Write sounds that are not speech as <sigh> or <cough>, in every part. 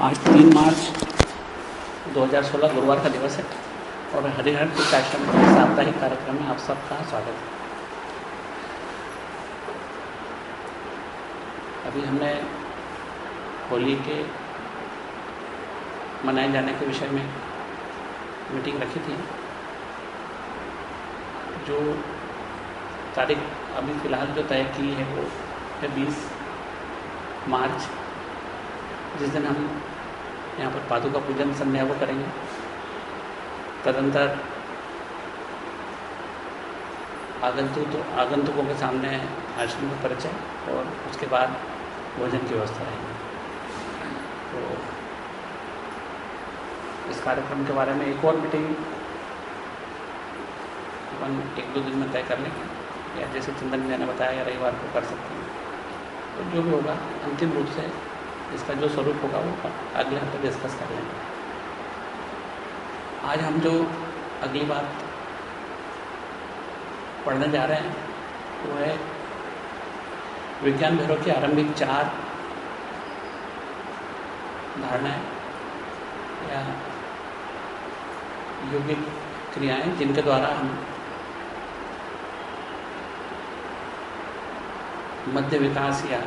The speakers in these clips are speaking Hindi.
आज तीन मार्च 2016 गुरुवार का दिवस है और हरिहर के कार्यक्रम के साप्ताहिक कार्यक्रम में आप सबका स्वागत है। अभी हमने होली के मनाए जाने के विषय में मीटिंग रखी थी, जो तारीख अभी फ़िलहाल जो तय की है वो है बीस मार्च। जिस दिन हम यहाँ पर पादुका पूजन संध्या को करेंगे, तदंतर आगंतुक तो आगंतुकों के सामने आश्रम का परिचय और उसके बाद भोजन की व्यवस्था रहेगी। तो इस कार्यक्रम के बारे में एक और मीटिंग अपन एक दो दिन में तय कर लेंगे। या जैसे चिंतन जी ने बताया या रविवार को कर सकते हैं। तो जो भी होगा, अंतिम रूप से इसका जो स्वरूप होगा वो अगले हफ़्ते डिस्कस कर लेंगे। आज हम जो अगली बात पढ़ने जा रहे हैं, वो है विज्ञान भैरव की आरंभिक चार धारणाएँ या योगिक क्रियाएँ जिनके द्वारा हम मध्य विकास या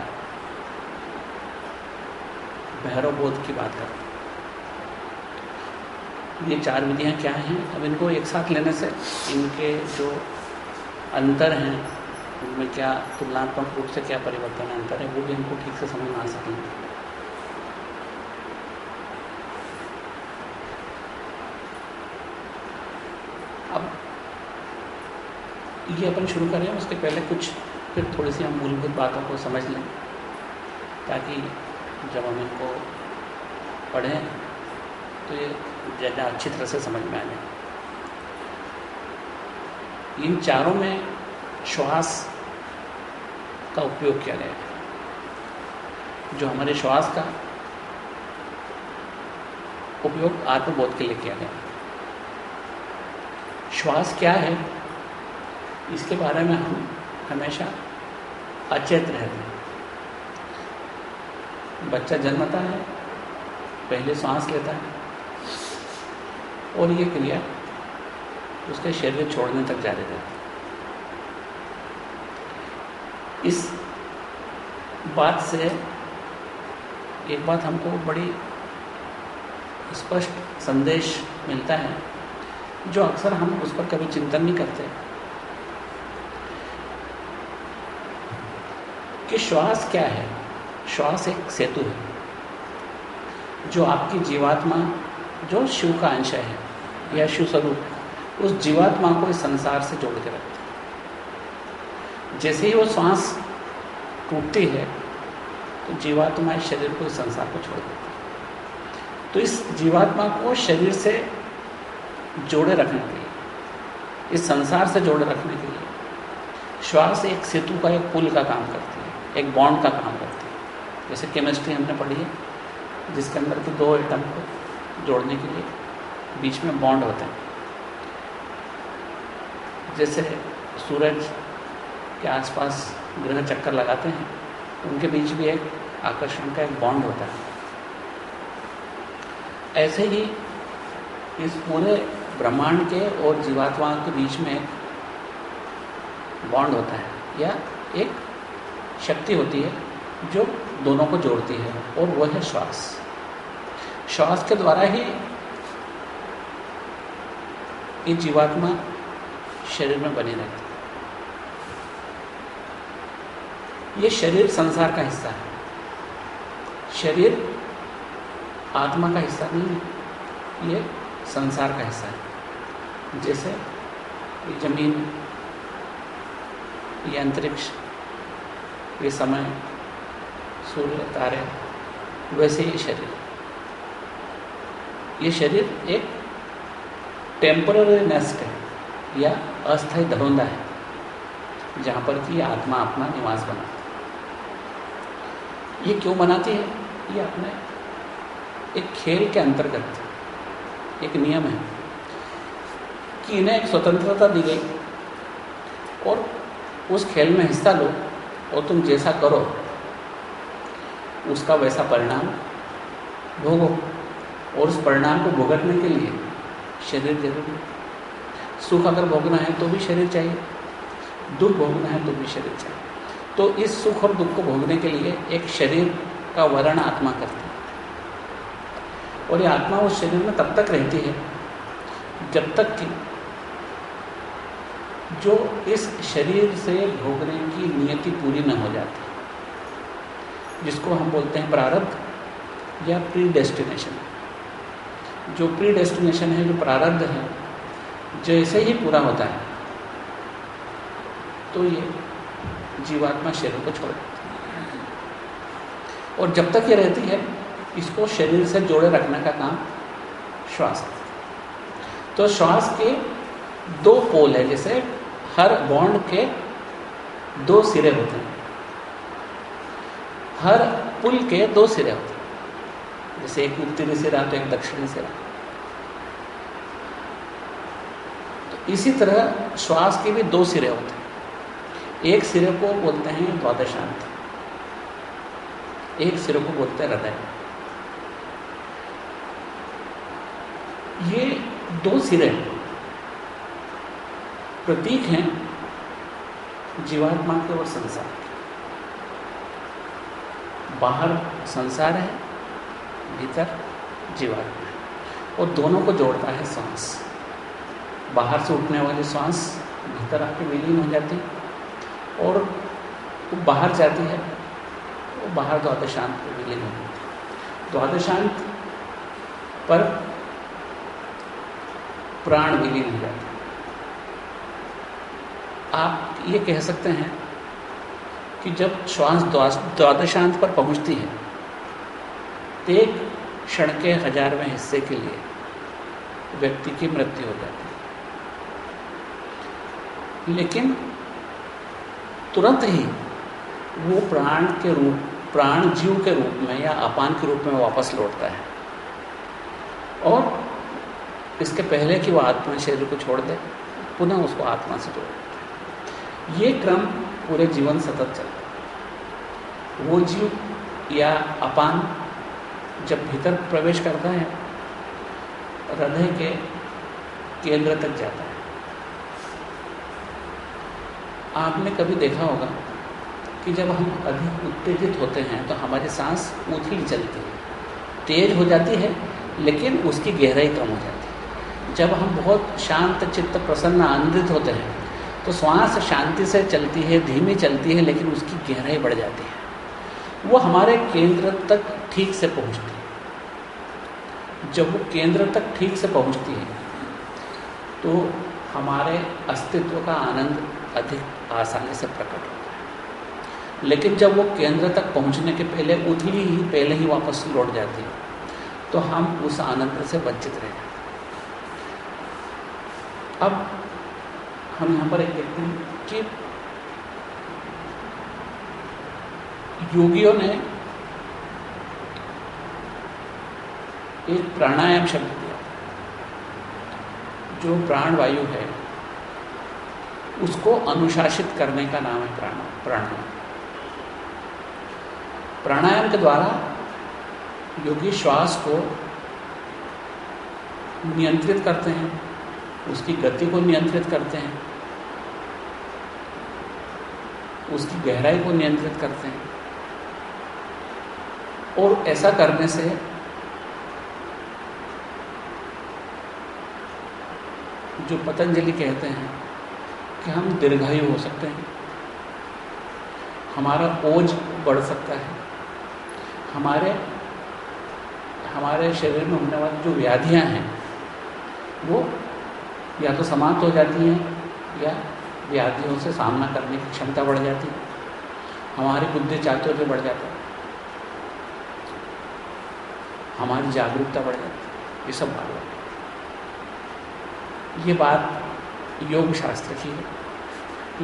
भैरव बोध की बात करें ये चार विधियाँ क्या हैं? अब इनको एक साथ लेने से इनके जो अंतर हैं, उनमें क्या तुलनात्मक रूप से क्या परिवर्तन अंतर है, वो भी हमको ठीक से समझ में आ सकेंगे। अब ये अपन शुरू करें, उसके पहले कुछ, फिर थोड़ी सी हम मूलभूत बातों को समझ लें, ताकि जब हम इनको पढ़ें तो ये ज़्यादा अच्छी तरह से समझ में आ जाए। इन चारों में श्वास का उपयोग किया गया है। जो हमारे श्वास का उपयोग आत्मबोध के लिए किया गया श्वास क्या है? इसके बारे में हम हमेशा अचेत रहते हैं। बच्चा जन्मता है, पहले सांस लेता है, और ये क्रिया उसके शरीर छोड़ने तक जारी रहती इस बात से एक बात हमको बड़ी स्पष्ट संदेश मिलता है, जो अक्सर हम उस पर कभी चिंतन नहीं करते। कि श्वास क्या है? श्वास एक सेतु है, जो आपकी जीवात्मा, जो शिव का अंश है, या शिव स्वरूप, उस जीवात्मा को इस संसार से जोड़ के रखते हैं। जैसे ही वो सांस टूटती है तो जीवात्मा इस शरीर को इस संसार को छोड़ देती है। तो इस जीवात्मा को शरीर से जोड़े रखने के लिए, इस संसार से जोड़े रखने के लिए, श्वास एक सेतु का, एक पुल का काम करती है, एक बॉन्ड का काम जैसे केमिस्ट्री हमने पढ़ी है, जिसके अंदर के दो एटम को जोड़ने के लिए बीच में बॉन्ड होते हैं। जैसे सूरज के आसपास ग्रह चक्कर लगाते हैं, उनके बीच भी एक आकर्षण का एक बॉन्ड होता है। ऐसे ही इस पूरे ब्रह्मांड के और जीवात्मा के बीच में एक बॉन्ड होता है, या एक शक्ति होती है, जो दोनों को जोड़ती है, और वह है श्वास। श्वास के द्वारा ही ये जीवात्मा शरीर में बनी रहती है। ये शरीर संसार का हिस्सा है। शरीर आत्मा का हिस्सा नहीं है, ये संसार का हिस्सा है। जैसे ये ज़मीन, ये अंतरिक्ष, ये समय सूर्य, तारे, वैसे ही शरीर। ये शरीर एक टेम्पररी नेस्ट है या अस्थायी धरोंदा है, जहाँ पर कि आत्मा अपना निवास बनाती है। ये क्यों बनाती है? ये अपने एक खेल के अंतर्गत एक नियम है कि इन्हें एक स्वतंत्रता दी गई और उस खेल में हिस्सा लो और तुम जैसा करो उसका वैसा परिणाम भोगो और उस परिणाम को भुगतने के लिए शरीर ज़रूरी सुख अगर भोगना है तो भी शरीर चाहिए, दुख भोगना है तो भी शरीर चाहिए। तो इस सुख और दुख को भोगने के लिए एक शरीर का वर्ण आत्मा करती है। और ये आत्मा उस शरीर में तब तक रहती है जब तक कि जो इस शरीर से भोगने की नियति पूरी न हो जाती। जिसको हम बोलते हैं प्रारब्ध या प्री डेस्टिनेशन जो प्री डेस्टिनेशन है, जो प्रारब्ध है, जैसे ही पूरा होता है तो ये जीवात्मा शरीर को छोड़ देती है। और जब तक ये रहती है, इसको शरीर से जोड़े रखने का काम श्वास। तो श्वास के दो पोल है, जैसे हर बॉन्ड के दो सिरे होते हैं। हर पुल के दो सिरे होते हैं। जैसे एक उत्तरी सिरा तो एक दक्षिणी सिरा। तो इसी तरह श्वास के भी दो सिरे होते हैं। एक सिरे को बोलते हैं द्वादशांत एक सिरे को बोलते हैं हृदय। ये दो सिरे प्रतीक हैं जीवात्मा के और संसार के। बाहर संसार है, भीतर जीवात्मा है। और दोनों को जोड़ता है सांस बाहर से उठने वाली सांस भीतर आके विलीन हो जाती है और वो बाहर जाती है, वो बाहर द्वादशांत पर विलीन हो जाती है। द्वादशांत पर प्राण विलीन हो जाता आप ये कह सकते हैं कि जब श्वास द्वादशांत पर पहुँचती है तो एक क्षण के हजारवें हिस्से के लिए व्यक्ति की मृत्यु हो जाती है। लेकिन तुरंत ही वो प्राण के रूप, प्राण जीव के रूप में या अपान के रूप में वापस लौटता है। और इसके पहले कि वो आत्मा शरीर को छोड़ दे, पुनः उसको आत्मा से जोड़ ये क्रम पूरे जीवन सतत चलता है। वो जीव या अपान जब भीतर प्रवेश करता है, हृदय के केंद्र तक जाता है। आपने कभी देखा होगा कि जब हम अधिक उत्तेजित होते हैं तो हमारी सांस उथली चलती है। तेज हो जाती है, लेकिन उसकी गहराई कम हो जाती है। जब हम बहुत शांत चित्त प्रसन्न, आनंदित होते हैं तो श्वास शांति से चलती है, धीमी चलती है, लेकिन उसकी गहराई बढ़ जाती है। वो हमारे केंद्र तक ठीक से पहुँचती है। जब वो केंद्र तक ठीक से पहुँचती है तो हमारे अस्तित्व का आनंद अधिक आसानी से प्रकट होता है। लेकिन जब वो केंद्र तक पहुँचने के पहले उथली ही, पहले ही वापस लौट जाती है तो हम उस आनंद से वंचित रह जाते अब हम यहाँ पर एक देखते हैं कि योगियों ने एक प्राणायाम शब्द दिया। जो प्राण वायु है, उसको अनुशासित करने का नाम है प्राण, प्राणायाम। प्राणायाम के द्वारा योगी श्वास को नियंत्रित करते हैं, उसकी गति को नियंत्रित करते हैं। उसकी गहराई को नियंत्रित करते हैं। और ऐसा करने से जो पतंजलि कहते हैं कि हम दीर्घायु हो सकते हैं। हमारा ओज बढ़ सकता है। हमारे हमारे शरीर में होने वाली जो व्याधियाँ हैं, वो या तो समाप्त हो जाती हैं या व्याधियों से सामना करने की क्षमता बढ़ जाती है। हमारी बुद्धि चातुर्य बढ़ जाता है। हमारी जागरूकता बढ़ जाती है। ये सब बात ये बात योग शास्त्र की है।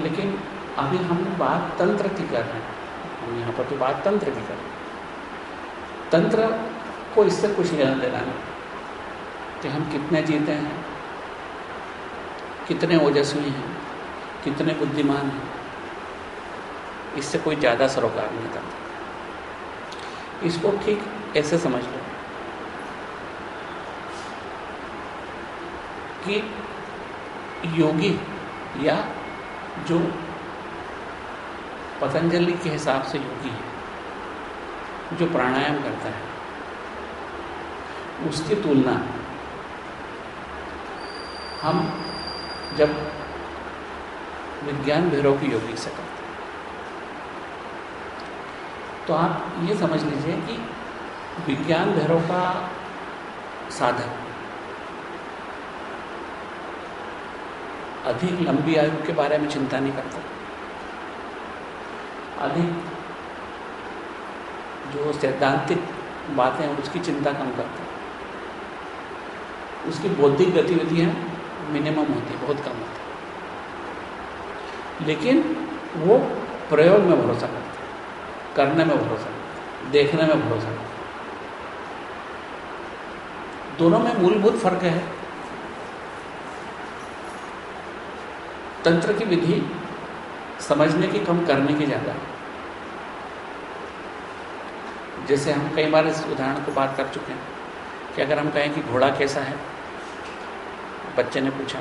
लेकिन अभी हम बात तंत्र की कर रहे हैं। हम यहाँ पर तो बात तंत्र की कर रहे हैं। तंत्र को इससे कुछ लेना देना नहीं कि हम कितने जीते हैं, कितने ओजस्वी हैं कितने बुद्धिमान हैं। इससे कोई ज़्यादा सरोकार नहीं करता। इसको ठीक ऐसे समझ लो कि योगी या जो पतंजलि के हिसाब से योगी है, जो प्राणायाम करता है, उसकी तुलना हम जब विज्ञान भैरव की योगी से करते तो आप ये समझ लीजिए कि विज्ञान भैरव का साधक अधिक लंबी आयु के बारे में चिंता नहीं करता। अधिक जो सैद्धांतिक बातें हैं, उसकी चिंता कम करता उसकी बौद्धिक गतिविधियाँ मिनिमम होती बहुत कम होती लेकिन वो प्रयोग में भरोसा करते है, करने में भरोसा करता देखने में भरोसा करता दोनों में मूलभूत फ़र्क है। तंत्र की विधि समझने की, कम करने की ज़्यादा जैसे हम कई बार इस उदाहरण को बात कर चुके हैं कि अगर हम कहें कि घोड़ा कैसा है, बच्चे ने पूछा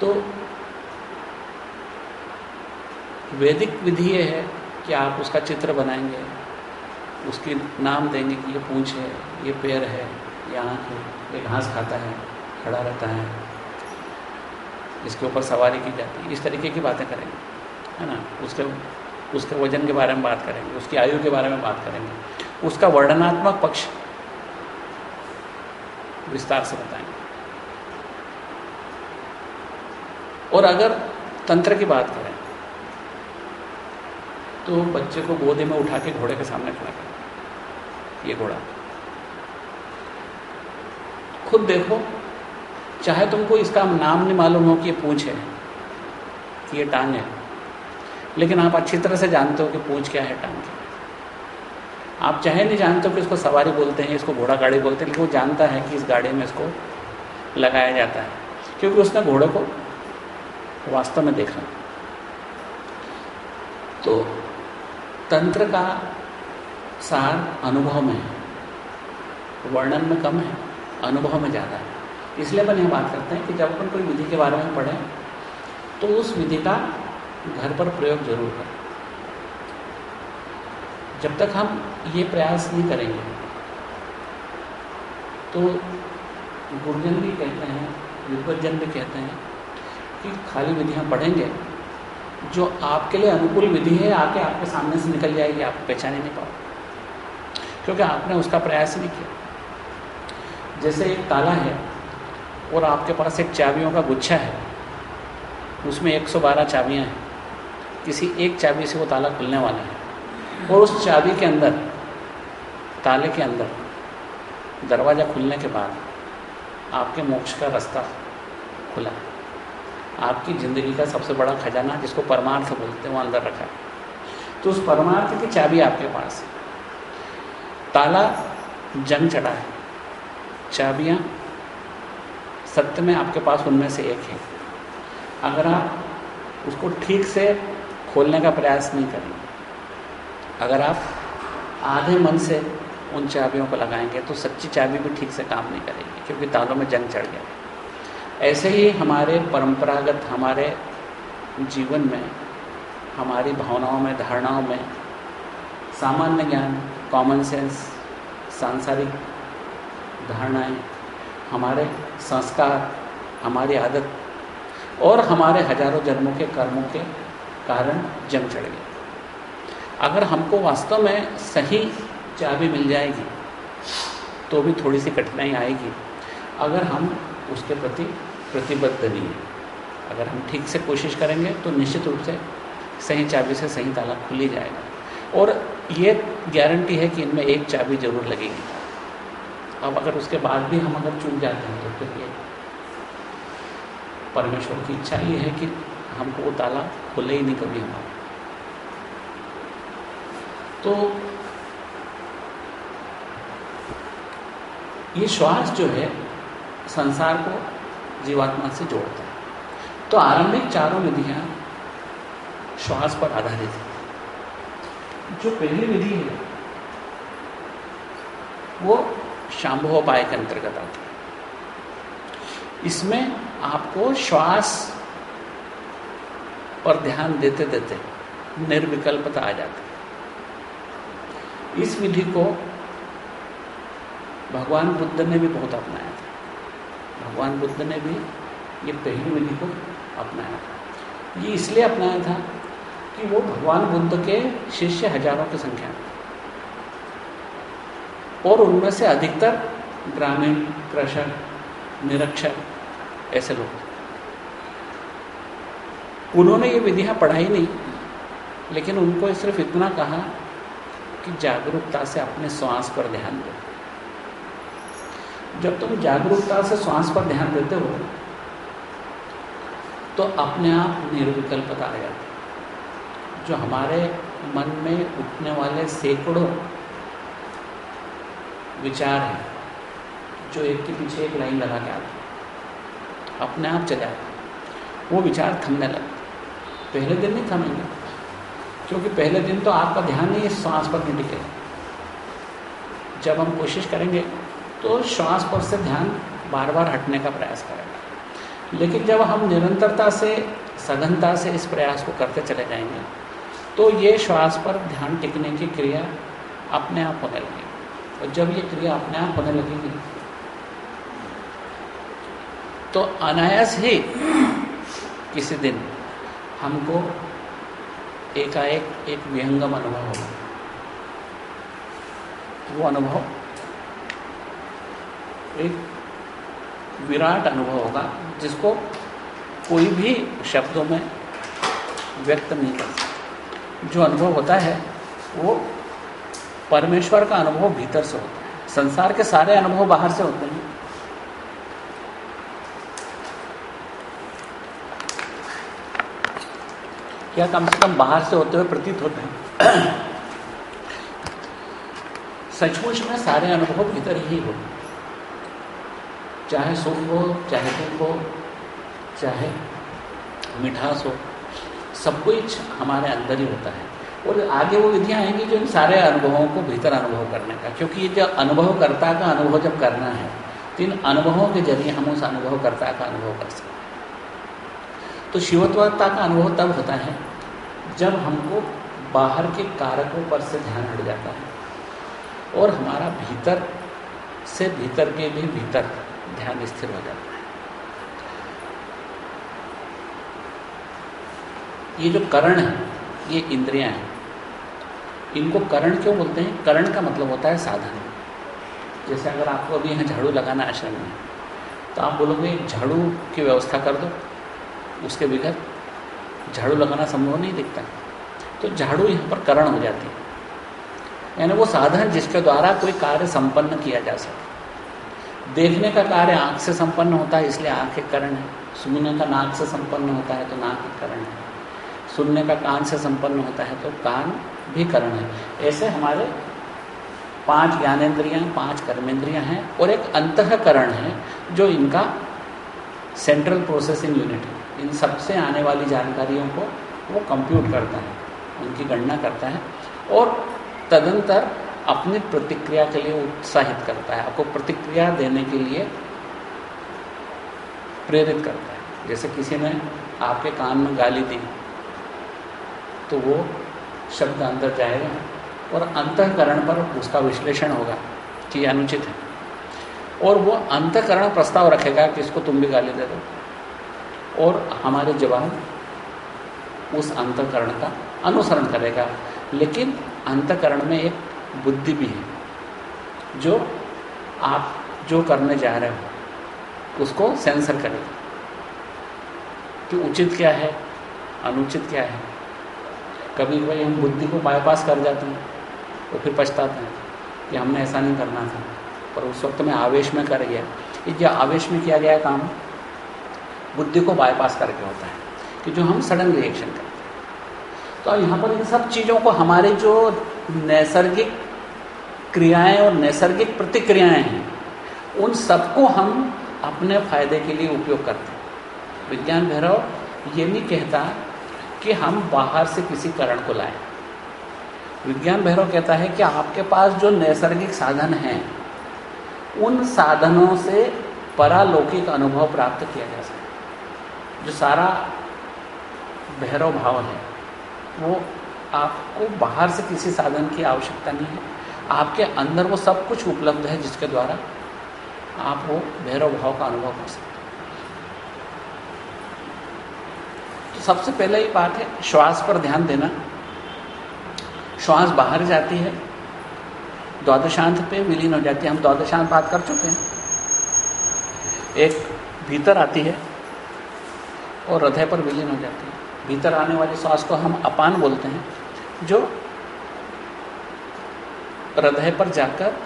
तो वैदिक विधि ये है कि आप उसका चित्र बनाएँगे, उसकी नाम देंगे कि ये पूंछ है, ये पैर है, ये आँख है, ये घास खाता है, खड़ा रहता है। इसके ऊपर सवारी की जाती है। इस तरीके की बातें करेंगे, है ना? उसके उसके वज़न के बारे में बात करेंगे, उसकी आयु के बारे में बात करेंगे। उसका वर्णनात्मक पक्ष विस्तार से बताएँगे। और अगर तंत्र की बात करें तो बच्चे को गोदे में उठा के घोड़े के सामने खड़ा कर। ये घोड़ा। खुद देखो, चाहे तुमको इसका नाम नहीं मालूम हो कि ये पूंछ है, कि ये टांग है, लेकिन आप अच्छी तरह से जानते हो कि पूंछ क्या है, टांग क्या आप चाहे नहीं जानते हो कि इसको सवारी बोलते हैं, इसको घोड़ा गाड़ी बोलते हैं, लेकिन वो जानता है कि इस गाड़ी में इसको लगाया जाता है, क्योंकि उसने घोड़े को वास्तव में देखा। तो तंत्र का सार अनुभव में है। वर्णन में कम है, अनुभव में ज़्यादा है। इसलिए अपन यह बात करते हैं कि जब अपन कोई विधि के बारे में पढ़ें तो उस विधि का घर पर प्रयोग ज़रूर करें। जब तक हम ये प्रयास नहीं करेंगे तो गुरुजन भी कहते हैं विद्वजन भी कहते हैं कि खाली विधियाँ पढ़ेंगे जो आपके लिए अनुकूल विधि है, आके आपके सामने से निकल जाएगी, आप पहचान ही नहीं पाओ क्योंकि आपने उसका प्रयास नहीं किया। जैसे एक ताला है, और आपके पास एक चाबियों का गुच्छा है, उसमें 112 चाबियाँ हैं। किसी एक चाबी से वो ताला खुलने वाला है। और उस चाबी के अंदर, ताले के अंदर, दरवाज़ा खुलने के बाद आपके मोक्ष का रास्ता खुला। है आपकी ज़िंदगी का सबसे बड़ा खजाना जिसको परमार्थ बोलते हैं वो अंदर रखा है। तो उस परमार्थ की चाबी आपके पास है। ताला जंग चढ़ा है। चाबियाँ सत्य में आपके पास उनमें से एक है। अगर आप उसको ठीक से खोलने का प्रयास नहीं करेंगे, अगर आप आधे मन से उन चाबियों को लगाएँगे तो सच्ची चाबी भी ठीक से काम नहीं करेगी, क्योंकि तालों में जंग चढ़ गया। ऐसे ही हमारे परंपरागत, हमारे जीवन में, हमारी भावनाओं में, धारणाओं में सामान्य ज्ञान कॉमन सेंस सांसारिक धारणाएँ, हमारे संस्कार, हमारी आदत और हमारे हज़ारों जन्मों के कर्मों के कारण जम चढ़ गए। अगर हमको वास्तव में सही चाबी मिल जाएगी तो भी थोड़ी सी कठिनाई आएगी। अगर हम उसके प्रति प्रतिबद्ध नहीं है। अगर हम ठीक से कोशिश करेंगे तो निश्चित रूप से सही चाबी से सही ताला खुल ही जाएगा। और ये गारंटी है कि इनमें एक चाबी ज़रूर लगेगी। अब अगर उसके बाद भी हम अगर चूक जाते हैं तो फिर ये परमेश्वर की इच्छा ये है कि हमको वो ताला खुले ही नहीं कभी हमारा तो ये श्वास जो है संसार को जीवात्मा से जोड़ता है। तो आरंभिक चारों विधियाँ श्वास पर आधारित है। जो पहली विधि है, वो शाम्भोपाय के अंतर्गत आती है। इसमें आपको श्वास पर ध्यान देते देते निर्विकल्पता आ जाती है। इस विधि को भगवान बुद्ध ने भी बहुत अपनाया था। भगवान बुद्ध ने भी ये पहली विधि को अपनाया था। ये इसलिए अपनाया था कि वो भगवान बुद्ध के शिष्य हज़ारों की संख्या में और उनमें से अधिकतर ग्रामीण, कृषक, निरक्षर ऐसे लोग उन्होंने ये विधियाँ पढ़ाई नहीं, लेकिन उनको सिर्फ़ इतना कहा कि जागरूकता से अपने श्वास पर ध्यान दो। जब तुम जागरूकता से श्वास पर ध्यान देते हो तो अपने आप निर्विकल्पता आ जाती जो हमारे मन में उठने वाले सैकड़ों विचार हैं, जो एक के पीछे एक लाइन लगा के आते अपने आप चले आते वो विचार थमने लगते पहले दिन नहीं थमेंगे, क्योंकि पहले दिन तो आपका ध्यान ही श्वास पर नहीं टिकेगा। जब हम कोशिश करेंगे तो श्वास पर से ध्यान बार बार हटने का प्रयास करेंगे। लेकिन जब हम निरंतरता से, सघनता से इस प्रयास को करते चले जाएँगे तो ये श्वास पर ध्यान टिकने की क्रिया अपने आप होने लगेगी। और जब ये क्रिया अपने आप होने लगेगी तो अनायास ही किसी दिन हमको एकाएक एक विहंगम अनुभव होगा। वो अनुभव एक विराट अनुभव होगा, जिसको कोई भी शब्दों में व्यक्त नहीं कर सकता। जो अनुभव होता है, वो परमेश्वर का अनुभव भीतर से होता है। संसार के सारे अनुभव बाहर से होते हैं। या कम से कम बाहर से होते हुए प्रतीत होते हैं? <clears throat> सचमुच में सारे अनुभव भीतर ही हो। चाहे सुख हो, चाहे दुख हो, चाहे मिठास हो, सब कुछ हमारे अंदर ही होता है। और आगे वो विधियाँ आएँगी जो इन सारे अनुभवों को भीतर अनुभव करने का, क्योंकि ये जो अनुभवकर्ता का अनुभव जब करना है तो इन अनुभवों के ज़रिए हम उस अनुभवकर्ता का अनुभव कर सकते हैं। तो शिवत्वता का अनुभव तब होता है, जब हमको बाहर के कारकों पर से ध्यान हट जाता है, और हमारा भीतर से भीतर के भी भीतर ध्यान स्थिर हो जाता है। ये जो करण है, ये इंद्रियाँ हैं। इनको करण क्यों बोलते हैं? करण का मतलब होता है साधन। जैसे अगर आपको अभी यहाँ झाड़ू लगाना आश्रम में तो आप बोलोगे, झाड़ू की व्यवस्था कर दो, उसके बगैर झाड़ू लगाना संभव नहीं दिखता। तो झाड़ू यहाँ पर करण हो जाती है। यानी वो साधन जिसके द्वारा कोई कार्य संपन्न किया जा सके। देखने का कार्य आँख से संपन्न होता है, इसलिए आँख करण है। सुनने का नाक से संपन्न होता है तो नाक करण है। सुनने का कान से संपन्न होता है तो कान भी करण है। ऐसे हमारे पाँच ज्ञानेन्द्रियाँ, पाँच कर्मेंद्रियाँ हैं, और एक अंतकरण है, जो इनका सेंट्रल प्रोसेसिंग यूनिट है। इन सबसे आने वाली जानकारियों को वो कंप्यूट करता है, उनकी गणना करता है। और तदंतर अपनी प्रतिक्रिया के लिए उत्साहित करता है, आपको प्रतिक्रिया देने के लिए प्रेरित करता है। जैसे किसी ने आपके कान में गाली दी तो वो शब्द अंदर जाएगा और अंतकरण पर उसका विश्लेषण होगा कि अनुचित है। और वो अंतकरण प्रस्ताव रखेगा कि इसको तुम भी गाली दे दो। और हमारे जवाब उस अंतकरण का अनुसरण करेगा। लेकिन अंतकरण में एक बुद्धि भी है। जो आप जो करने जा रहे हो, उसको सेंसर करेगा कि उचित क्या है, अनुचित क्या है। कभी कभी हम बुद्धि को बाईपास कर जाते हैं तो फिर पछताते हैं कि हमने ऐसा नहीं करना था। पर उस वक्त में आवेश में कर गया। ये आवेश में किया गया काम, बुद्धि को बाईपास करके होता है। कि जो हम सडन रिएक्शन करते हैं। तो यहाँ पर इन सब चीज़ों को हमारे जो नैसर्गिक क्रियाएँ और नैसर्गिक प्रतिक्रियाएँ हैं, उन सबको हम अपने फ़ायदे के लिए उपयोग करते हैं। विज्ञान भैरव ये नहीं कहता कि हम बाहर से किसी करण को लाएँ। विज्ञान भैरव कहता है कि आपके पास जो नैसर्गिक साधन हैं, उन साधनों से परालौकिक अनुभव प्राप्त किया जा सके। जो सारा भैरव भाव है, वो आपको बाहर से किसी साधन की आवश्यकता नहीं है। आपके अंदर वो सब कुछ उपलब्ध है जिसके द्वारा आप वो भैरव भाव का अनुभव कर सकते तो सबसे पहले ही बात है, श्वास पर ध्यान देना। श्वास बाहर जाती है, द्वादशांत पे विलीन हो जाती है। हम द्वादशांत बात कर चुके हैं। एक भीतर आती है और हृदय पर विलीन हो जाती है। भीतर आने वाली श्वास को हम अपान बोलते हैं। जो हृदय पर जाकर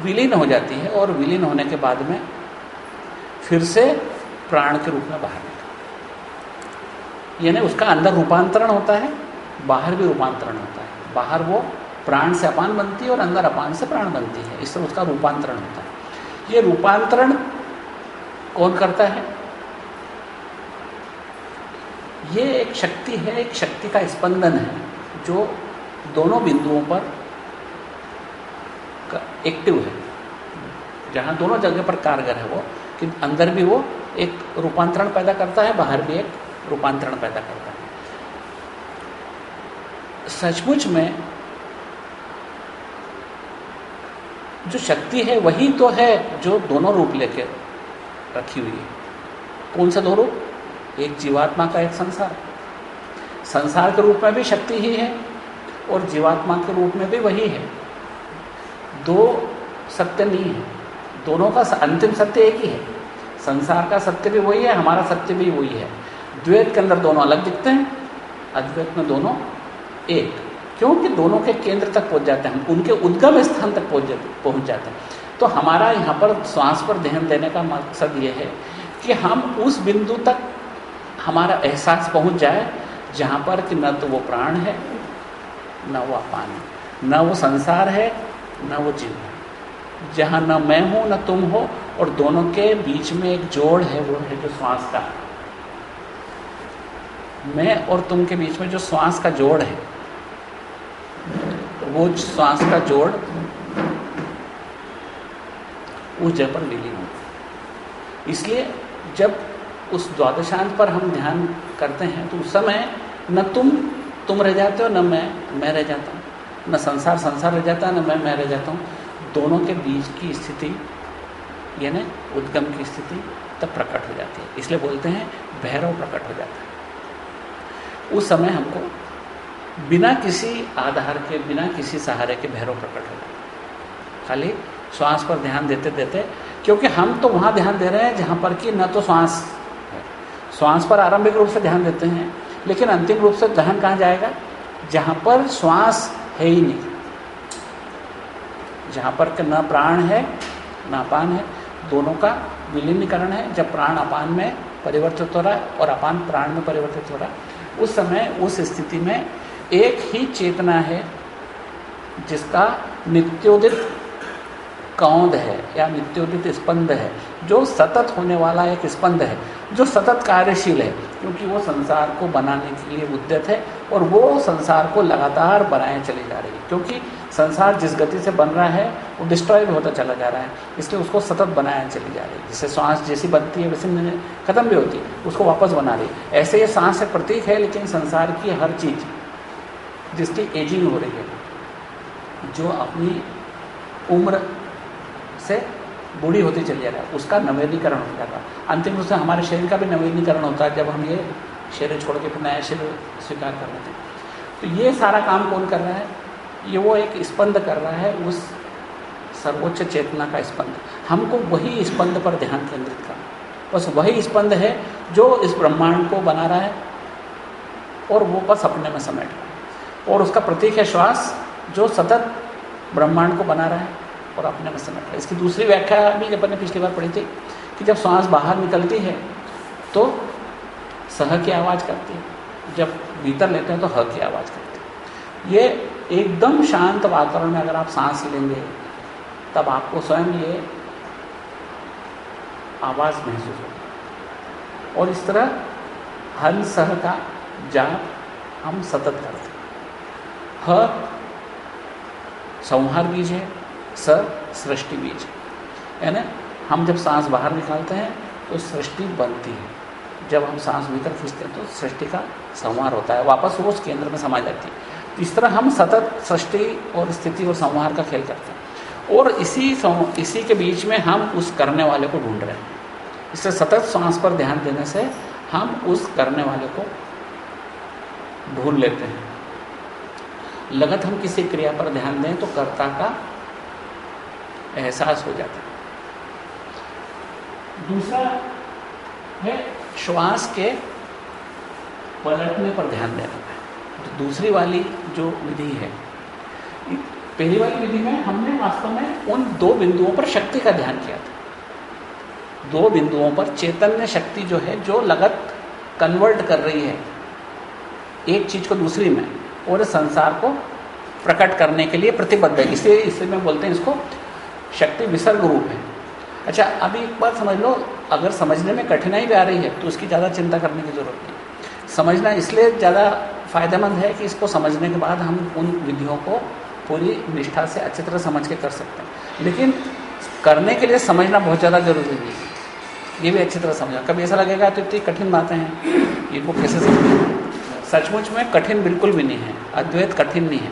विलीन हो जाती है और विलीन होने के बाद में फिर से प्राण के रूप में बाहर निकलता यानी उसका अंदर रूपांतरण होता है, बाहर भी रूपांतरण होता है। बाहर वो प्राण से अपान बनती है और अंदर अपान से प्राण बनती है। इस तरह उसका रूपांतरण होता है। ये रूपांतरण कौन करता है? ये एक शक्ति है, एक शक्ति का स्पंदन है। जो दोनों बिंदुओं पर एक्टिव है। जहाँ दोनों जगह पर कारगर है वो कि अंदर भी वो एक रूपांतरण पैदा करता है, बाहर भी एक रूपांतरण पैदा करता है। सचमुच में जो शक्ति है, वही तो है जो दोनों रूप लेके रखी हुई है। कौन सा दो रूप? एक जीवात्मा का एक संसार। संसार के रूप में भी शक्ति ही है और जीवात्मा के रूप में भी वही है। दो सत्य नहीं है। दोनों का अंतिम सत्य एक ही है। संसार का सत्य भी वही है, हमारा सत्य भी वही है। द्वैत के अंदर दोनों अलग दिखते हैं, अद्वैत में दोनों एक। क्योंकि दोनों के केंद्र तक पहुँच जाते हैं, उनके उद्गम स्थान तक पहुँच जाते पहुँच जाते हैं। तो हमारा यहाँ पर श्वास पर ध्यान देने का मकसद ये है कि हम उस बिंदु तक हमारा एहसास पहुँच जाए जहाँ पर कि न तो वो प्राण है, न वो अपान है न वो संसार है, न वो जीव है। जहाँ न मैं हूँ, न तुम हो, और दोनों के बीच में एक जोड़ है वो है जो श्वास का। मैं और तुम के बीच में जो श्वास का जोड़ है, वो श्वास का जोड़ उस जगह पर विलीन होता इसलिए जब उस द्वादशांत पर हम ध्यान करते हैं तो उस समय न तुम तुम रह जाते हो, न मैं मैं रह जाता हूँ। न संसार संसार रह जाता है, न मैं मैं रह जाता हूँ। दोनों के बीच की स्थिति, यानी उद्गम की स्थिति तब प्रकट हो जाती है। इसलिए बोलते हैं, भैरव प्रकट हो जाता है। उस समय हमको बिना किसी आधार के, बिना किसी सहारे के भैरव प्रकट हो जाता खाली श्वास पर ध्यान देते देते, क्योंकि हम तो वहाँ ध्यान दे रहे हैं, जहाँ पर कि न तो श्वास श्वास पर आरंभिक रूप से ध्यान देते हैं, लेकिन अंतिम रूप से ध्यान कहाँ जाएगा? जहाँ पर श्वास है ही नहीं। जहाँ पर न प्राण है, न अपान है, दोनों का विलीनीकरण है। जब प्राण अपान में परिवर्तित हो रहा है और अपान प्राण में परिवर्तित हो रहा है, उस समय, उस स्थिति में एक ही चेतना है जिसका नित्योदित कौंद है, या नित्योदित स्पंद है, जो सतत होने वाला एक स्पंद है, जो सतत कार्यशील है, क्योंकि वो संसार को बनाने के लिए उद्यत है और वो संसार को लगातार बनाए चली जा रही है, क्योंकि संसार जिस गति से बन रहा है, वो डिस्ट्रॉय भी होता चला जा रहा है, इसलिए उसको सतत बनाया चली जा रही है, जिससे श्वास जैसी बनती है, वैसे खत्म भी होती है, उसको वापस बना रही है। ऐसे ये सांस एक प्रतीक है, लेकिन संसार की हर चीज़ जिसकी एजिंग हो रही है, जो अपनी उम्र से बूढ़ी होती चली जा रहा है। उसका नवीनीकरण हो है अंतिम रूप से हमारे शरीर का भी नवीनीकरण होता है जब हम ये शरीर छोड़ के फिर नया शरीर स्वीकार कर लेते हैं। तो ये सारा काम कौन कर रहा है? ये वो एक स्पंद कर रहा है उस सर्वोच्च चेतना का स्पंद। हमको वही स्पंद पर ध्यान केंद्रित करना बस वही स्पंद है जो इस ब्रह्मांड को बना रहा है और वो बस अपने में समेट रहा है। और उसका प्रतीक है श्वास जो सतत ब्रह्मांड को बना रहा है। और अपने में समेट इसकी दूसरी व्याख्या भी अपन ने पिछली बार पढ़ी थी कि जब सांस बाहर निकलती है तो सह की आवाज़ करती है। जब भीतर लेते हैं तो ह की आवाज़ करती है। ये एकदम शांत वातावरण में अगर आप सांस लेंगे, तब आपको स्वयं ये आवाज़ महसूस होगी। और इस तरह हन सह का जाप हम सतत करते हैं। ह, संहार बीज है स सृष्टि बीज। है यानी हम जब सांस बाहर निकालते हैं तो सृष्टि बनती है। जब हम सांस भीतर खींचते हैं तो सृष्टि का संहार होता है। वापस वो उस केंद्र में समा जाती है। तो इस तरह हम सतत सृष्टि और स्थिति और संहार का खेल करते हैं। और इसी इसी के बीच में हम उस करने वाले को ढूंढ रहे हैं। इससे सतत सांस पर ध्यान देने से हम उस करने वाले को ढूंढ लेते हैं। लगत हम किसी क्रिया पर ध्यान दें तो कर्ता का एहसास हो जाता है। दूसरा है, श्वास के पलटने पर ध्यान देना। है तो दूसरी वाली जो विधि है, पहली वाली विधि में हमने वास्तव में उन दो बिंदुओं पर शक्ति का ध्यान किया था। दो बिंदुओं पर चैतन्य शक्ति जो है, जो लगत कन्वर्ट कर रही है, एक चीज़ को दूसरी में, और संसार को प्रकट करने के लिए प्रतिबद्ध है। इसलिए इसे में बोलते हैं इसको शक्ति विसर्ग रूप है। अच्छा अभी एक बात समझ लो, अगर समझने में कठिनाई भी आ रही है तो उसकी ज़्यादा चिंता करने की ज़रूरत नहीं। समझना इसलिए ज़्यादा फ़ायदेमंद है कि इसको समझने के बाद हम उन विधियों को पूरी निष्ठा से अच्छी तरह समझ के कर सकते हैं। लेकिन करने के लिए समझना बहुत ज़्यादा ज़रूरी नहीं है। ये भी अच्छी तरह समझना। कभी ऐसा लगेगा तो इतनी कठिन बातें हैं इनको कैसे समझें? सचमुच में कठिन बिल्कुल भी नहीं है। अद्वैत कठिन नहीं है।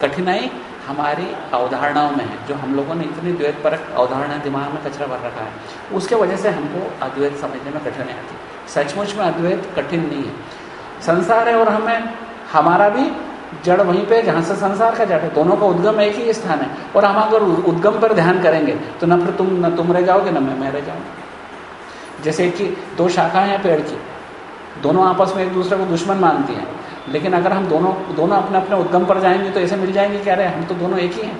कठिनाई हमारी अवधारणाओं में है, जो हम लोगों ने इतनी द्वैत परक अवधारणा दिमाग में कचरा भर रखा है, उसके वजह से हमको अद्वैत समझने में कठिनाई आती है। सचमुच में अद्वैत कठिन नहीं है। संसार है और हमें, हमारा भी जड़ वहीं पे, जहाँ से संसार का जड़ है, दोनों का उद्गम एक ही स्थान है। और हम अगर उद्गम पर ध्यान करेंगे तो न फिर तुम, न तुम रह जाओगे, न मैं मैं रह जाऊँगी। जैसे कि दो शाखाएँ हैं पेड़ की, दोनों आपस में एक दूसरे को दुश्मन मानती हैं। लेकिन अगर हम दोनों दोनों अपने अपने उद्गम पर जाएँगे तो ऐसे मिल जाएँगे कि अरे हम तो दोनों एक ही हैं।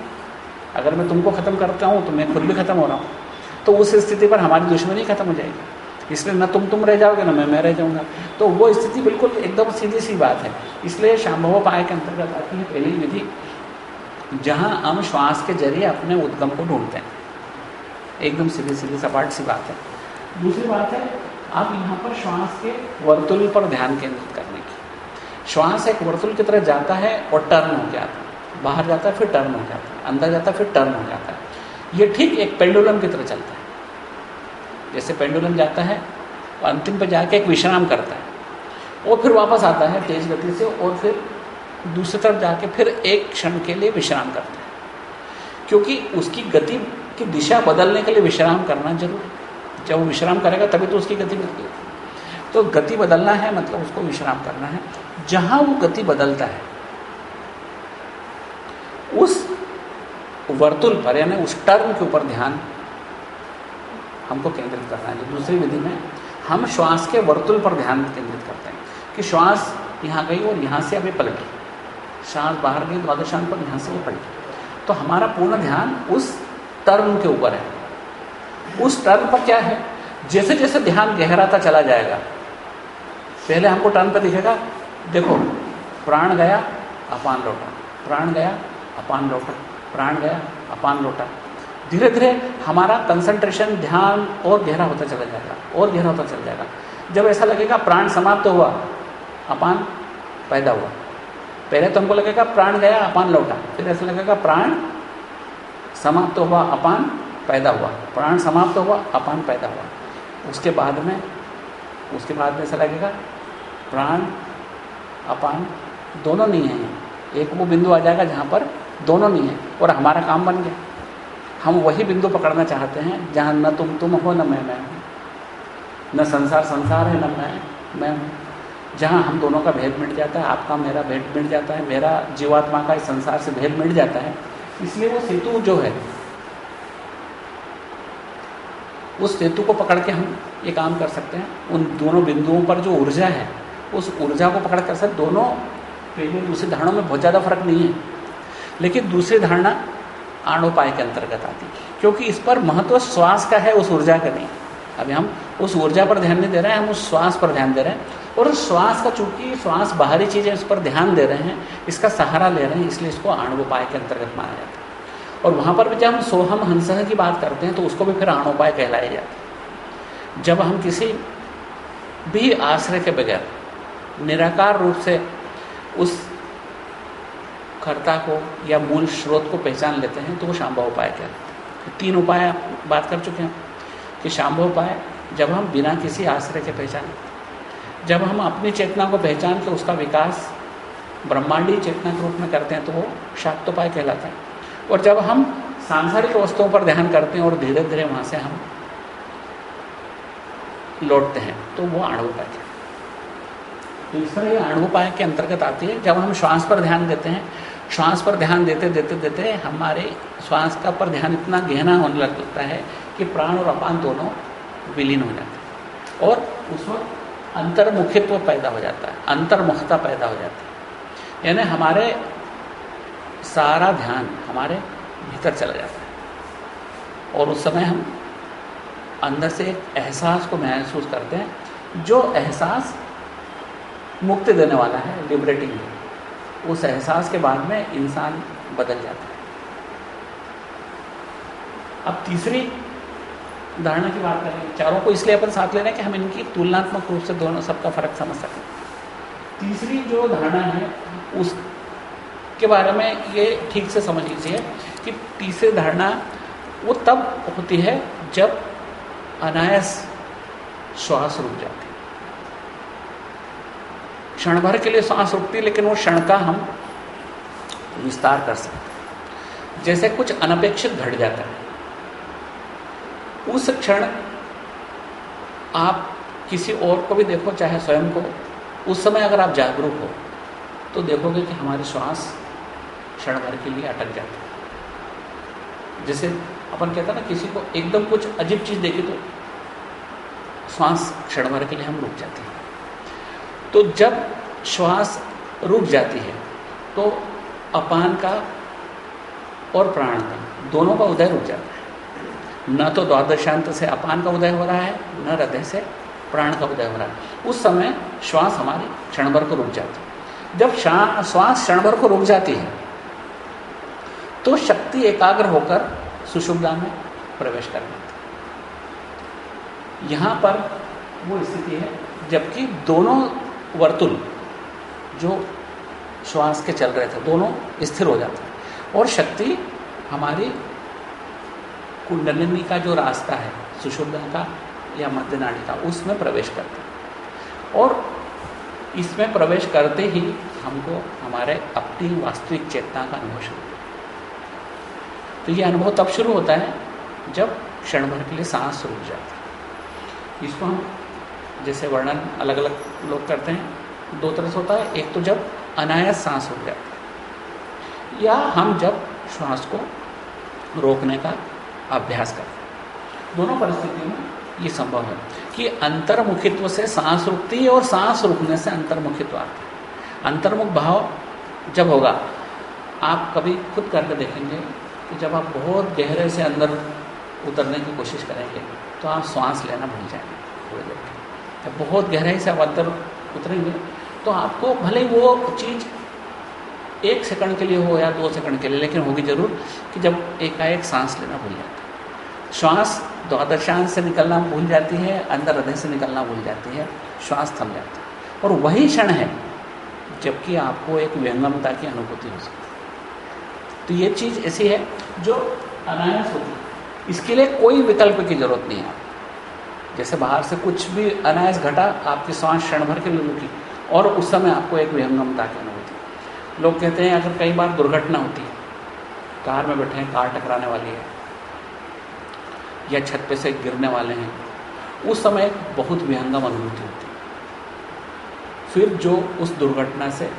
अगर मैं तुमको ख़त्म करता हूँ तो मैं खुद भी ख़त्म हो रहा हूँ। तो उस स्थिति पर हमारी दुश्मनी खत्म हो जाएगी। इसलिए न तुम तुम रह जाओगे, ना मैं मैं रह जाऊँगा। तो वो स्थिति बिल्कुल एकदम सीधी सी बात है। इसलिए शाम्भव पाए के अंतर्गत आती है पहली विधि, जहाँ हम श्वास के ज़रिए अपने उद्गम को ढूंढते हैं। एकदम सीधी सीधी सपाट सी बात है। दूसरी बात है, आप यहाँ पर श्वास के वर्तुल पर ध्यान केंद्रित करने श्वास एक वर्तुल की तरह जाता है और टर्न हो जाता है बाहर जाता है, फिर टर्न हो जाता है अंदर जाता है, फिर टर्न हो जाता है। ये ठीक एक पेंडुलम की तरह चलता है। जैसे पेंडुलम जाता है और अंतिम पर जाके एक विश्राम करता है। और फिर वापस आता है तेज गति से और फिर दूसरी तरफ़ जाके फिर एक क्षण के लिए विश्राम करता है। क्योंकि उसकी गति की दिशा बदलने के लिए विश्राम करना ज़रूरी जब वो विश्राम करेगा, तभी तो उसकी गति बदलेगी। तो गति बदलना है मतलब उसको विश्राम करना है। जहाँ वो गति बदलता है, उस वर्तुल पर, यानी उस टर्म के ऊपर ध्यान हमको केंद्रित करना है। दूसरी विधि में हम श्वास के वर्तुल पर ध्यान केंद्रित करते हैं कि श्वास यहाँ गई और यहाँ से अभी पलटी। श्वास बाहर गई द्वादशान पर यहाँ से वो पलटी। तो हमारा पूर्ण ध्यान उस टर्म के ऊपर है। उस टर्म पर क्या है? जैसे जैसे ध्यान गहराता चला जाएगा पहले हमको टर्न पर दिखेगा, देखो, प्राण गया, अपान लौटा। प्राण गया, अपान लौटा। प्राण गया, अपान लौटा। धीरे धीरे हमारा कंसंट्रेशन ध्यान और गहरा होता चला जाएगा, और गहरा होता चला जाएगा। जब ऐसा लगेगा प्राण समाप्त हुआ, अपान पैदा हुआ। पहले तो हमको लगेगा प्राण गया, अपान लौटा। फिर ऐसा लगेगा प्राण समाप्त हुआ, अपान पैदा हुआ। प्राण समाप्त हुआ, अपान पैदा हुआ। उसके बाद में, उसके बाद में ऐसा लगेगा प्राण, अपान, दोनों नहीं है। एक वो बिंदु आ जाएगा जहाँ पर दोनों नहीं है और हमारा काम बन गया। हम वही बिंदु पकड़ना चाहते हैं जहाँ न तुम तुम हो, न मैं मैं हूँ। न संसार संसार है, न मैं मैं हूँ। जहाँ हम दोनों का भेद मिट जाता है, आपका, मेरा भेद मिट जाता है, मेरा जीवात्मा का इस संसार से भेद मिट जाता है। इसलिए वो सेतु जो है, उस सेतु को पकड़ के हम ये काम कर सकते हैं। उन दोनों बिंदुओं पर जो ऊर्जा है उस ऊर्जा को पकड़ कर सर दोनों पहले दूसरी धारणों में बहुत ज़्यादा फ़र्क नहीं है। लेकिन दूसरी धारणा आणोपाय के अंतर्गत आती है, क्योंकि इस पर महत्व श्वास का है उस ऊर्जा का नहीं। अभी हम उस ऊर्जा पर ध्यान नहीं दे रहे हैं, हम उस श्वास पर ध्यान दे रहे हैं। और श्वास का चूँकि श्वास बाहरी चीज़ है उस पर ध्यान दे रहे हैं, इसका सहारा ले रहे हैं, इसलिए इसको आणुपाय के अंतर्गत माना जाता है। और वहाँ पर भी जब हम सोहम हंसह की बात करते हैं तो उसको भी फिर आणोपाय कहलाया जाता है। जब हम किसी भी आश्रय के बगैर निराकार रूप से उस कर्ता को या मूल स्रोत को पहचान लेते हैं तो वो शाम्बा उपाय क्या तीन उपाय बात कर चुके हैं कि शाम्भव पाए जब हम बिना किसी आश्रय के पहचाने, जब हम अपनी चेतना को पहचान के उसका विकास ब्रह्मांडीय चेतना के रूप में करते हैं तो वो शाक्तोपाय कहलाता है। और जब हम सांसारिक वस्तुओं पर ध्यान करते हैं और धीरे धीरे वहाँ से हम लौटते हैं तो वो आणुपाय है। तीसरा ये आणुपाय के अंतर्गत आती है। जब हम श्वास पर ध्यान देते हैं, श्वास पर ध्यान देते देते देते हमारे श्वास का पर ध्यान इतना गहना होने लगता है कि प्राण और अपान दोनों विलीन हो जाते हैं। और उस वक्त अंतर्मुखित्व पैदा हो जाता है, अंतर्मुखता पैदा हो जाती है। यानी हमारे सारा ध्यान हमारे भीतर चला जाता है। और उस समय हम अंदर से एक एहसास को महसूस करते हैं, जो एहसास मुक्ति देने वाला है लिबरेटिंग है। उस एहसास के बाद में इंसान बदल जाता है। अब तीसरी धारणा की बात करें, चारों को इसलिए अपन साथ ले रहे हैं कि हम इनकी तुलनात्मक रूप से दोनों, सबका फ़र्क समझ सकें। तीसरी जो धारणा है, उसके बारे में ये ठीक से समझ लीजिए कि तीसरी धारणा वो तब होती है जब अनायास श्वास रुक जाती क्षण भर के लिए सांस रुकती, लेकिन वो क्षण का हम विस्तार कर सकते जैसे कुछ अनपेक्षित घट जाता है, उस क्षण आप किसी और को भी देखो, चाहे स्वयं को, उस समय अगर आप जागरूक हो तो देखोगे कि हमारे श्वास क्षण भर के लिए अटक जाते हैं। जैसे अपन कहते हैं ना, किसी को एकदम कुछ अजीब चीज़ देखी तो श्वास क्षण भर के लिए हम रुक जाते हैं। तो जब श्वास रुक जाती है तो अपान का और प्राण का, दोनों का उदय रुक जाता है। न तो द्वादशांत से अपान का उदय हो रहा है, न हृदय से प्राण का उदय हो रहा है। उस समय श्वास हमारी क्षण भर को रुक जाती है। जब श्वास क्षण भर को रुक जाती है तो शक्ति एकाग्र होकर सुषुप्ता में प्रवेश कर लेती यहाँ पर वो स्थिति है, जबकि दोनों वर्तुल, जो श्वास के चल रहे थे, दोनों स्थिर हो जाते हैं। और शक्ति हमारी कुंडलिनी का जो रास्ता है सुषुप्ता का या मध्य नाड़ी का, उसमें प्रवेश करते हैं। और इसमें प्रवेश करते ही हमको हमारे अपनी वास्तविक चेतना का अनुभव शुरू होता है। तो ये अनुभव तब शुरू होता है जब क्षण भर के लिए सांस रुक जाती है। इसको हम जैसे वर्णन अलग अलग लोग करते हैं, दो तरह से होता है। एक तो जब अनायास सांस रुक जाता है या हम जब श्वास को रोकने का अभ्यास करते हैं। दोनों परिस्थितियों में ये संभव है कि अंतर्मुखित्व से सांस रुकती है और सांस रुकने से अंतर्मुखित्व आता है। अंतर्मुख भाव जब होगा, आप कभी खुद करके देखेंगे कि जब आप बहुत गहरे से अंदर उतरने की कोशिश करेंगे तो आप सांस लेना भूल जाएँगे। बहुत गहराई से आप अंदर उतरेंगे तो आपको भले ही वो चीज़ एक सेकंड के लिए हो या दो सेकंड के लिए, लेकिन होगी ज़रूर कि जब एकाएक सांस लेना भूल जाता है। श्वास द्वादशांश से निकलना भूल जाती है, अंदर हृदय से निकलना भूल जाती है, श्वास थम जाती है। और वही क्षण है, जबकि आपको एक व्यंगमता की अनुभूति हो सकती है। तो ये चीज़ ऐसी है जो अनायास होती है। इसके लिए कोई विकल्प की ज़रूरत नहीं है। जैसे बाहर से कुछ भी अनायास घटा, आपकी सांस क्षण भर के लिए रुकी और उस समय आपको एक विहंगमता की अनुभूति। लोग कहते हैं, अगर कई बार दुर्घटना होती है, कार में बैठे हैं, कार टकराने वाली है, या छत पे से गिरने वाले हैं, उस समय एक बहुत विहंगम अनुभूति होती है। फिर जो उस दुर्घटना से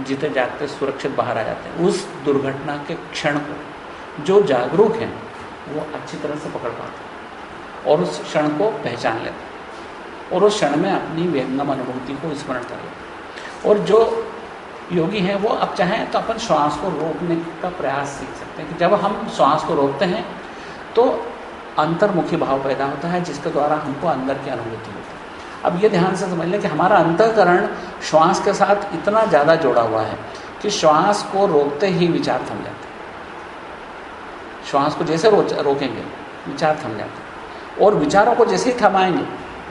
जीते जागते सुरक्षित बाहर आ जाते हैं, उस दुर्घटना के क्षण को जो जागरूक हैं, वो अच्छी तरह से पकड़ पाते हैं। और उस क्षण को पहचान लेते और उस क्षण में अपनी विहंगम अनुभूति को स्मरण कर लेते और जो योगी हैं, वो अब चाहें तो अपन श्वास को रोकने का प्रयास सीख सकते हैं कि जब हम श्वास को रोकते हैं तो अंतर्मुखी भाव पैदा होता है, जिसके द्वारा हमको अंदर की अनुभूति होती है। अब ये ध्यान से समझ लें कि हमारा अंतकरण श्वास के साथ इतना ज़्यादा जुड़ा हुआ है कि श्वास को रोकते ही विचार थम जाते श्वास को जैसे रोकेंगे, विचार थम जाते और विचारों को जैसे ही थमाएँगे,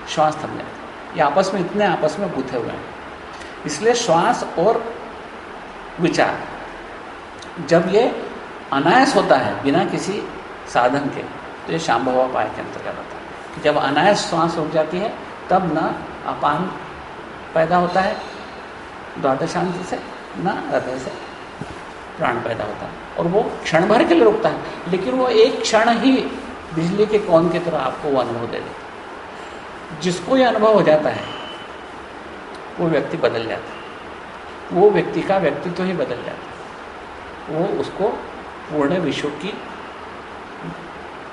श्वास थम हैं ये आपस में इतने आपस में गुथे हुए हैं। इसलिए श्वास और विचार, जब ये अनायास होता है बिना किसी साधन के तो ये शाम्भव उपाय के अंतर्गत आता है। जब अनायास श्वास रुक जाती है, तब न अपान पैदा होता है द्वादशांत से, न हृदय से प्राण पैदा होता है। और वो क्षण भर के लिए रुकता है, लेकिन वो एक क्षण ही बिजली के कौन की तरह आपको वो अनुभव दे देता जिसको ये अनुभव हो जाता है, वो व्यक्ति बदल जाता है। वो व्यक्ति का व्यक्तित्व तो ही बदल जाता है। वो उसको पूर्ण विश्व की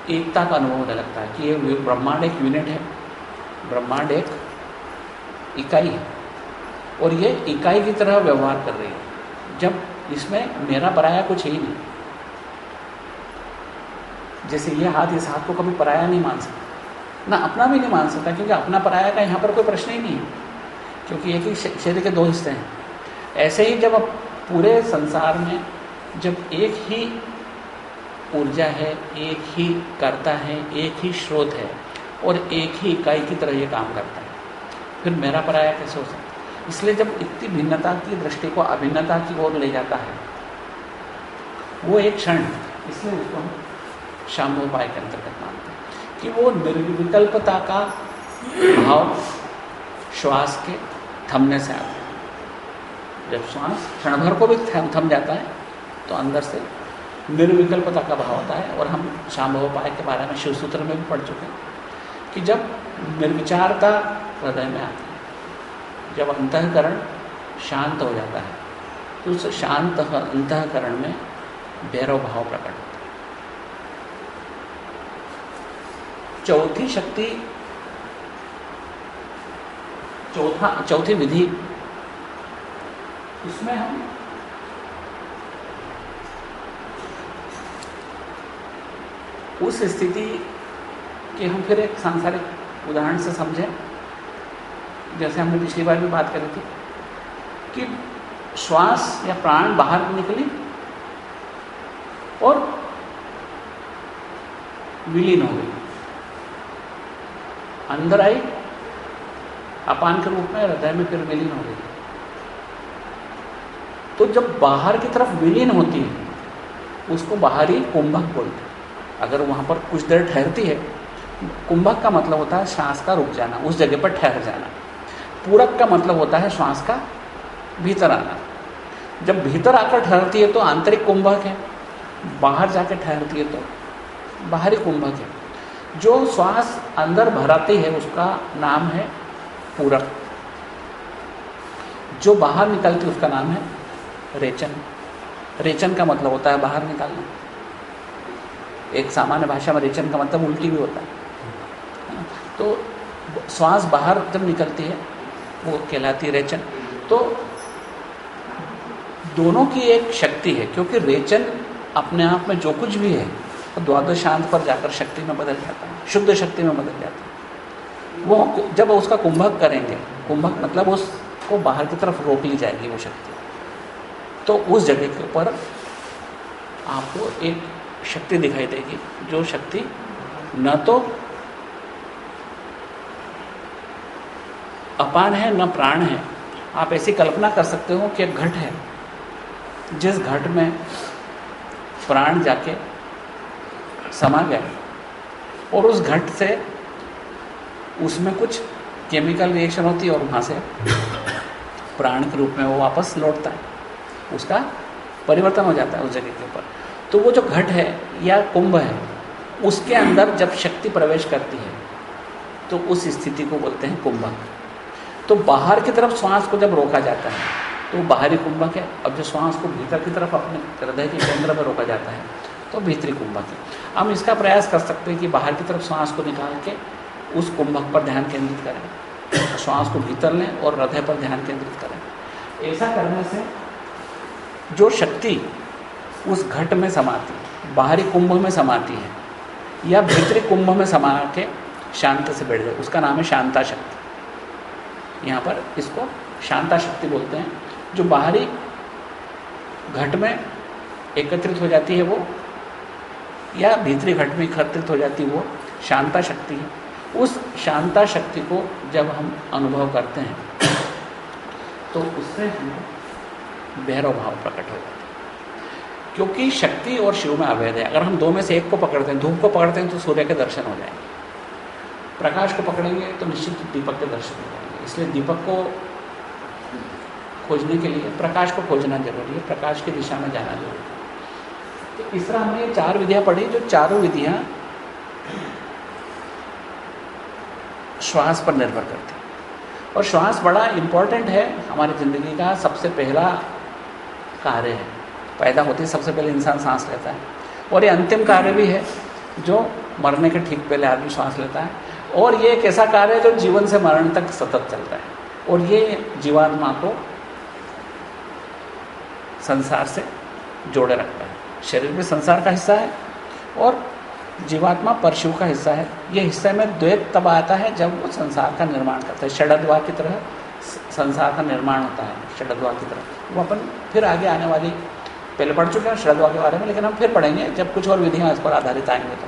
एकता का अनुभव होने लगता है कि ये ब्रह्मांड एक यूनिट है। ब्रह्मांड एक इकाई है। और ये इकाई की तरह व्यवहार कर रही है। जब इसमें मेरा पराया कुछ ही नहीं। जैसे ये हाथ इस हाथ को कभी पराया नहीं मान सकता। ना अपना भी नहीं मान सकता, क्योंकि अपना पराया का यहाँ पर कोई प्रश्न ही नहीं है। क्योंकि एक ही शरीर के दो हिस्से हैं। ऐसे ही जब पूरे संसार में जब एक ही ऊर्जा है, एक ही करता है, एक ही स्रोत है, और एक ही इकाई की तरह ये काम करता है, फिर मेरा पराया कैसे हो सकता है? इसलिए जब इतनी भिन्नता की दृष्टि को, अभिन्नता की ओर ले जाता है, वो एक क्षण इसलिए उसको हम शाम उपाय के अंतर्गत मानते हैं कि वो निर्विकल्पता का भाव श्वास के थमने से आता है। जब श्वास क्षण भर को भी थम थम जाता है तो अंदर से निर्विकल्पता का भाव होता है और हम शाम उपाय के बारे में शिव सूत्र में भी पढ़ चुके हैं कि जब निर्विचारता हृदय में आती है, जब अंतकरण शांत हो जाता है तो उस शांत अंतकरण में भैरव भाव प्रकट होता है। चौथी शक्ति, चौथा, चौथी विधि, इसमें हम उस स्थिति के हम फिर एक सांसारिक उदाहरण से समझें। जैसे हमने पिछली बार भी बात करी थी कि श्वास या प्राण बाहर निकली और विलीन हो गई। अंदर आई, अपान के रूप में, हृदय में फिर विलीन हो गई। तो जब बाहर की तरफ़ विलीन होती है, उसको बाहरी कुंभक बोलते हैं। अगर वहाँ पर कुछ देर ठहरती है, कुंभक का मतलब होता है श्वास का रुक जाना, उस जगह पर ठहर जाना। पूरक का मतलब होता है श्वास का भीतर आना। जब भीतर आकर ठहरती है तो आंतरिक कुंभक है, बाहर जाकर ठहरती है तो बाहरी कुंभक है। जो श्वास अंदर भराती है उसका नाम है पूरक। जो बाहर निकलती है उसका नाम है रेचन। रेचन का मतलब होता है बाहर निकालना। एक सामान्य भाषा में रेचन का मतलब उल्टी भी होता है। तो श्वास बाहर जब निकलती है, वो कहलाती है रेचन। तो दोनों की एक शक्ति है, क्योंकि रेचन अपने आप में जो कुछ भी है वो द्वादशांत पर जाकर शक्ति में बदल जाता है, शुद्ध शक्ति में बदल जाता है। वो जब उसका कुंभक करेंगे, कुंभक मतलब उसको बाहर की तरफ़ रोक ली जाएगी वो शक्ति। तो उस जगह के ऊपर आपको एक शक्ति दिखाई देगी, जो शक्ति न तो अपान है, न प्राण है। आप ऐसी कल्पना कर सकते हो कि एक घट है, जिस घट में प्राण जाके समा गया। और उस घट से उसमें कुछ केमिकल रिएक्शन होती है और वहाँ से प्राण के रूप में वो वापस लौटता है। उसका परिवर्तन हो जाता है उस जगह के ऊपर। तो वो जो घट है या कुंभ है, उसके अंदर जब शक्ति प्रवेश करती है तो उस स्थिति को बोलते हैं कुंभक तो बाहर की तरफ़ श्वास को जब रोका जाता है तो बाहरी कुंभक है अब जो श्वास को भीतर की तरफ़ अपने हृदय के केंद्र में रोका जाता है तो भीतरी कुंभक है। हम इसका प्रयास कर सकते हैं कि बाहर की तरफ़ श्वास को निकाल के उस कुंभक पर ध्यान केंद्रित करें। श्वास को भीतर लें और हृदय पर ध्यान केंद्रित करें। ऐसा करने से जो शक्ति उस घट में समाती है, बाहरी कुंभ में समाती है, या भीतरी कुंभ में समा के शांत से बैठ जाए, उसका नाम है शांता शक्ति। यहाँ पर इसको शांता शक्ति बोलते हैं। जो बाहरी घट में एकत्रित हो जाती है वो या भीतरी घट में एकत्रित हो जाती वो शांता शक्ति है। उस शांता शक्ति को जब हम अनुभव करते हैं तो उससे हम भैरव भाव प्रकट हो जाता है। क्योंकि शक्ति और शिव में अवैध है। अगर हम दो में से एक को पकड़ते हैं, धूप को पकड़ते हैं तो सूर्य के दर्शन हो जाएँगे। प्रकाश को पकड़ेंगे तो निश्चित दीपक के दर्शन हो जाएँगे। इसलिए दीपक को खोजने के लिए, प्रकाश को खोजना ज़रूरी है। प्रकाश की दिशा में जाना ज़रूरी है। तो इस तरह हमने चार विधियाँ पढ़ी, जो चारों विधियाँ श्वास पर निर्भर करती और श्वास बड़ा इम्पोर्टेंट है हमारी ज़िंदगी का सबसे पहला कार्य है। पैदा होते सबसे पहले इंसान सांस लेता है। और ये अंतिम कार्य भी है, जो मरने के ठीक पहले आदमी श्वास लेता है। और ये एक ऐसा कार्य है जो जीवन से मरण तक सतत चलता है। और ये जीवात्मा को संसार से जोड़े रखता है। शरीर भी संसार का हिस्सा है और जीवात्मा परशु का हिस्सा है। ये हिस्से में द्वैत तब आता है जब वो संसार का निर्माण करता है। षडद्वा की तरह संसार का निर्माण होता है, षडद्वा की तरह। वो अपन फिर आगे आने वाली, पहले पढ़ चुके हैं षडद्वा के बारे में, लेकिन हम फिर पढ़ेंगे, जब कुछ और विधियाँ इस पर आधारित आएँगे तो।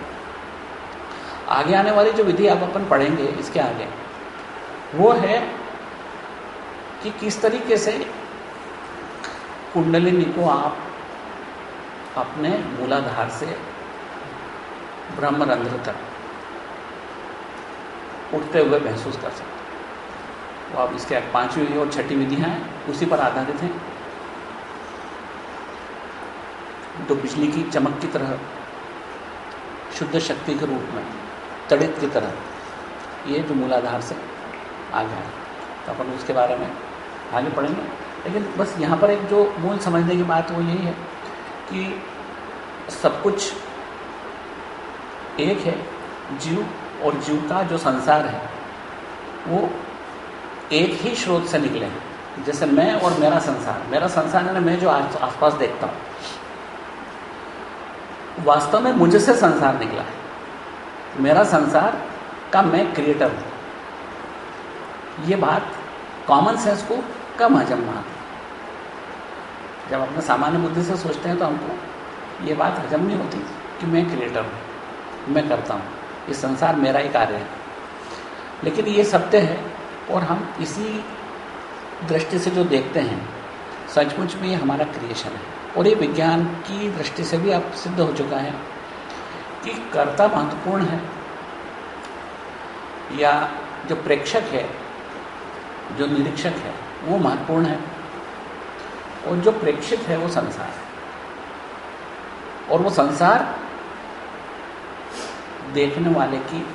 आगे आने वाली जो विधि आप अपन पढ़ेंगे, इसके आगे, वो है कि किस तरीके से कुंडलिनी को आप अपने मूलाधार से ब्रह्मरंध्र तक उठते हुए महसूस कर सकते हैं। वो अब इसके पांचवी और छठी विधियाँ हैं, उसी पर आधारित हैं। तो बिजली की चमक की तरह, शुद्ध शक्ति के रूप में, तड़ित की तरह, ये जो मूलाधार से आ गया है। तो अपन उसके बारे में आगे पढ़ेंगे। लेकिन बस यहाँ पर एक जो मूल समझने की बात वो यही है कि सब कुछ एक है, जीव और जीव का जो संसार है, वो एक ही स्रोत से निकले हैं। जैसे मैं और मेरा संसार। मेरा संसार है ना मैं जो आस आसपास देखता हूँ। वास्तव में मुझसे संसार निकला है। मेरा संसार का मैं क्रिएटर हूँ। ये बात कॉमन सेंस को कम हजम वहाँ जब अपने सामान्य बुद्धि से सोचते हैं तो हमको ये बात हजम नहीं होती कि मैं क्रिएटर हूँ, मैं करता हूँ। ये संसार मेरा ही कार्य है। लेकिन ये सत्य है और हम इसी दृष्टि से जो देखते हैं, सचमुच में ये हमारा क्रिएशन है। और ये विज्ञान की दृष्टि से भी अब सिद्ध हो चुका है कि कर्ता महत्वपूर्ण है या जो प्रेक्षक है, जो निरीक्षक है, वो महत्वपूर्ण है। और जो प्रेक्षित है वो संसार है। और वो संसार देखने वाले की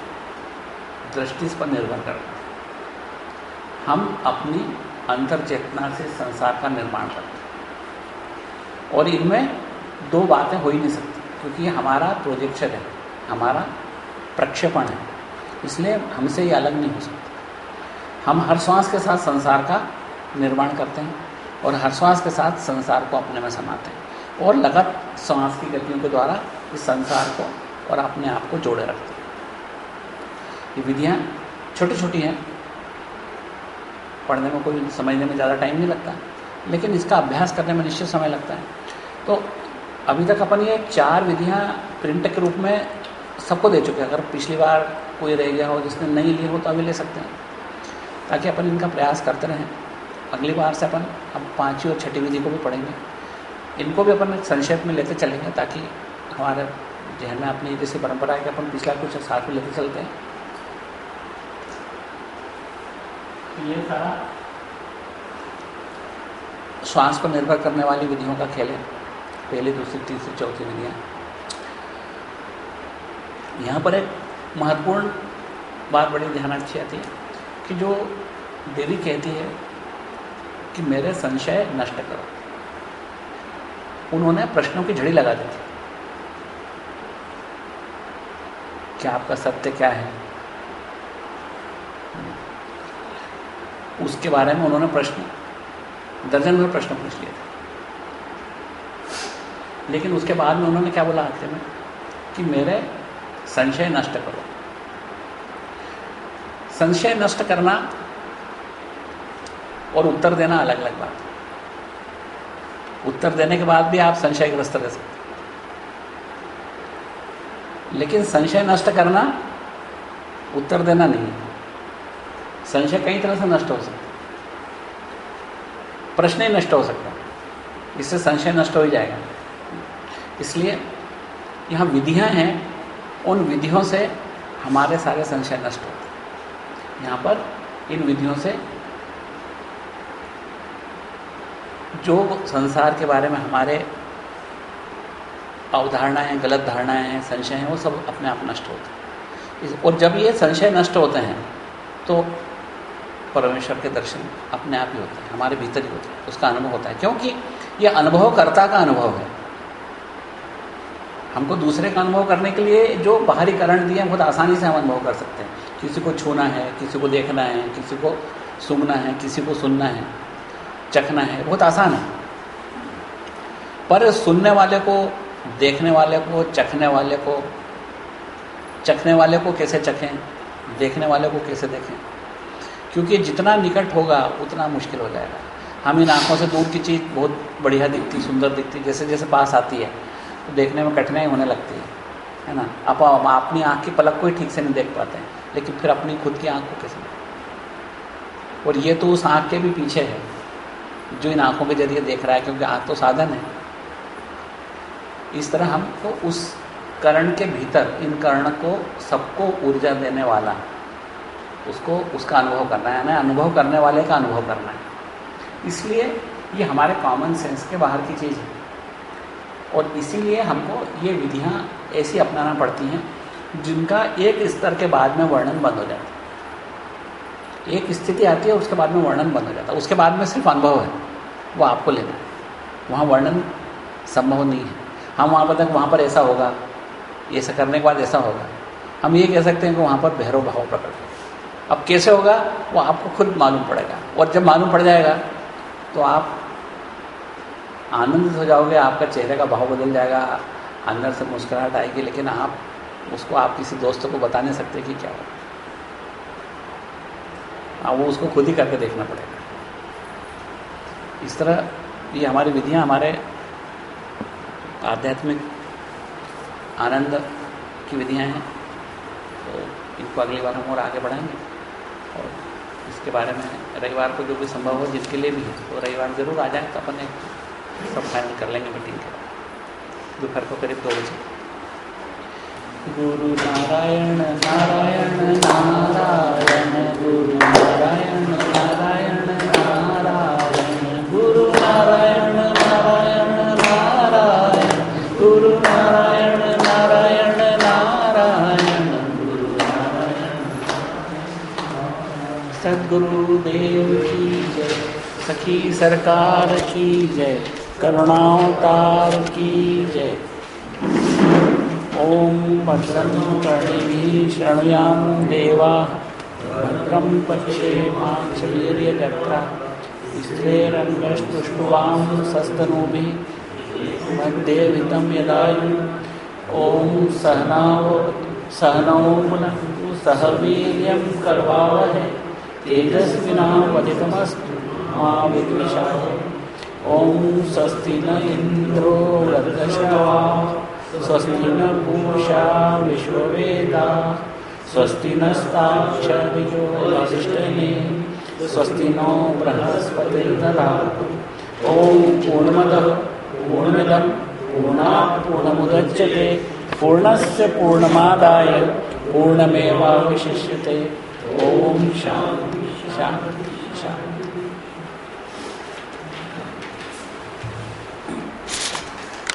दृष्टि पर निर्भर करता है। हम अपनी अंतर चेतना से संसार का निर्माण करते हैं। और इनमें दो बातें हो ही नहीं सकती, क्योंकि हमारा प्रोजेक्शन है, हमारा प्रक्षेपण है। इसलिए हमसे ये अलग नहीं हो सकता। हम हर श्वास के साथ संसार का निर्माण करते हैं। और हर श्वास के साथ संसार को अपने में समाते हैं। और लगत श्वास की गतियों के द्वारा इस संसार को और अपने आप को जोड़े रखते हैं। ये विधियाँ छोटी छोटी हैं। पढ़ने में कोई समझने में ज़्यादा टाइम नहीं लगता, लेकिन इसका अभ्यास करने में निश्चित समय लगता है। तो अभी तक अपन ये चार विधियाँ प्रिंट के रूप में सबको दे चुके हैं। अगर पिछली बार कोई रह गया हो, जिसने नहीं ली हो तो अभी ले सकते हैं। ताकि अपन इनका प्रयास करते रहें। अगली बार से अपन अब पाँचवीं और छठी विधि को भी पढ़ेंगे। इनको भी अपन संक्षेप में लेते चलेंगे ताकि हमारे जहन में अपनी जैसी परंपरा है कि अपन पिछला कुछ साथ में लेते चलते हैं। ये सारा श्वास पर निर्भर करने वाली विधियों का खेल है। पहली, दूसरी, तीसरी, चौथी विधियाँ। यहाँ पर एक महत्वपूर्ण बात बड़ी ध्यान अच्छी आती है कि जो देवी कहती है कि मेरे संशय नष्ट करो। उन्होंने प्रश्नों की झड़ी लगा दी थी। क्या आपका सत्य क्या है? उसके बारे में उन्होंने प्रश्न, दर्जन भर प्रश्न पूछ लिए थे। लेकिन उसके बाद में उन्होंने क्या बोला आखिर में? कि मेरे संशय नष्ट करो। संशय नष्ट करना और उत्तर देना अलग अलग बात उत्तर देने के बाद भी आप संशयग्रस्त रह सकते लेकिन संशय नष्ट करना, उत्तर देना नहीं संशय कई तरह से नष्ट हो सकता प्रश्न ही नष्ट हो सकता इससे संशय नष्ट हो ही जाएगा। इसलिए यहाँ विधियाँ हैं, उन विधियों से हमारे सारे संशय नष्ट होते हैं। यहाँ पर इन विधियों से जो संसार के बारे में हमारे अवधारणाएँ गलत धारणाएँ हैं, संशय हैं, वो सब अपने आप नष्ट होते हैं। और जब ये संशय नष्ट होते हैं तो परमेश्वर के दर्शन अपने आप ही होते हैं, हमारे भीतर ही होते हैं, उसका अनुभव होता है। क्योंकि ये अनुभवकर्ता का अनुभव है। हमको दूसरे का अनुभव करने के लिए जो बाहरी कारण दिए हैं बहुत आसानी से हम अनुभव कर सकते हैं। किसी को छूना है, किसी को देखना है, किसी को सूंघना है, किसी को सुनना है। चखना है, बहुत आसान है। पर सुनने वाले को, देखने वाले को, चखने वाले को, चखने वाले को कैसे चखें, देखने वाले को कैसे देखें? क्योंकि जितना निकट होगा, उतना मुश्किल हो जाएगा। हम इन आँखों से दूर की चीज़ बहुत बढ़िया दिखती, सुंदर दिखती, जैसे जैसे पास आती है तो देखने में कठिनाई होने लगती है है ना? आप अपनी आँख की पलक को ही ठीक से नहीं देख पाते हैं, लेकिन फिर अपनी खुद की आँख को कैसे और ये तो उस आँख के भी पीछे है। जो इन आँखों के ज़रिए देख रहा है, क्योंकि आँख तो साधन है। इस तरह हमको उस कर्ण के भीतर, इन कर्ण को सबको ऊर्जा देने वाला, उसको, उसका अनुभव करना है ना अनुभव करने वाले का अनुभव करना है। इसलिए ये हमारे कॉमन सेंस के बाहर की चीज़ है। और इसीलिए हमको ये विधियाँ ऐसी अपनाना पड़ती हैं, जिनका एक स्तर के बाद में वर्णन बंद हो जाता है। एक स्थिति आती है उसके बाद में वर्णन बंद हो जाता है। उसके बाद में सिर्फ़ अनुभव है। वो आपको लेना है। वहाँ वर्णन संभव नहीं है। हम वहाँ पर वहाँ पर ऐसा होगा। ऐसा करने के बाद ऐसा होगा। हम ये कह सकते हैं कि वहाँ पर भैरव भाव प्रकट हो। अब कैसे होगा? वो आपको खुद मालूम पड़ेगा। और जब मालूम पड़ जाएगा तो आप आनंदित हो जाओगे, आपका चेहरे का भाव बदल जाएगा, अंदर से मुस्कुराहट आएगी, लेकिन आप उसको, आप किसी दोस्तों को बता नहीं सकते कि क्या हो हाँ वो उसको खुद ही करके देखना पड़ेगा। इस तरह ये हमारी विधियाँ, हमारे आध्यात्मिक आनंद की विधियाँ हैं। तो इनको अगली बार हम और आगे बढ़ाएँगे। और इसके बारे में रविवार को जो भी संभव हो, जिनके लिए भी है तो रविवार ज़रूर आ जाए तो अपन एक सब फाइनल कर लेंगे मीटिंग के बाद। दोपहर को करीब दो बजे। गुरु नारायण नारायण नारायण, गुरु की जय सखी सरकार की जय करुणावतार की जय ॐ भद्रं कर्णिभिः शृणुयां देवा भद्रं पश्येमाक्षवीर्यजत्रा स्त्रेरङ्गस्तुष्टुवां सस्तनूभिः मध्येवितं यदायु ॐ सहनाव सहनौ पुनः सह वीर्यं कर्वावहै तेजस्विनावधितमस्तु मा विद्विषावहै ॐ स्वस्ति न इन्द्रो वृद्धश्रवा स्वस्ति न पूषा विश्ववेदा। स्वस्ति वसिष्ठने स्वस्ति नो बृहस्पतिर्दधातु ॐ पूर्णमदः, पूर्णमिदं, पूर्णात् पूर्णमुदच्यते पूर्णस्य पूर्णमादाय, पूर्णमेवावशिष्यते। ॐ शांति शान्ति।